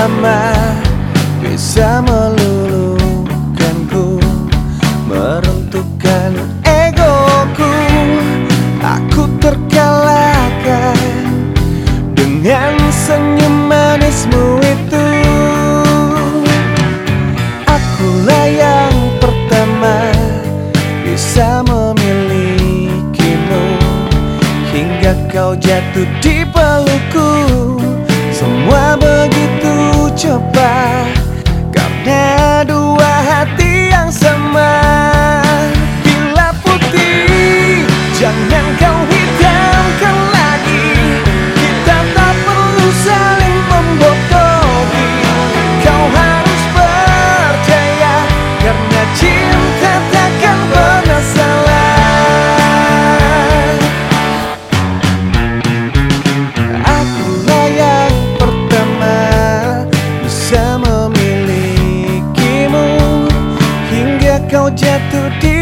lama bisa meluluhkanku Meruntuhkan egoku Aku terkalahkan Dengan senyum manismu itu. Akulah yang pertama Bisa memilikimu Hingga kau jatuh di pelukku saling membodohi Kau harus percaya Karena cinta takkan pernah salah. Akulah yang pertama Bisa memilikimu. Hingga kau jatuh di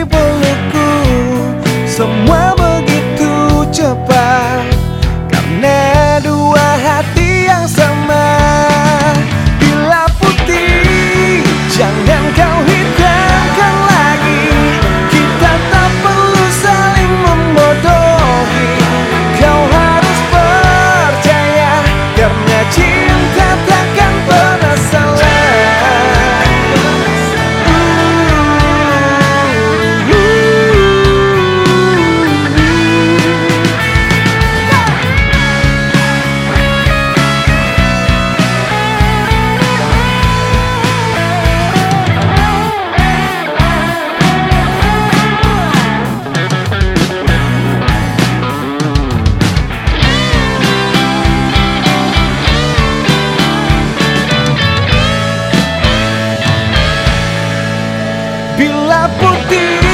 do.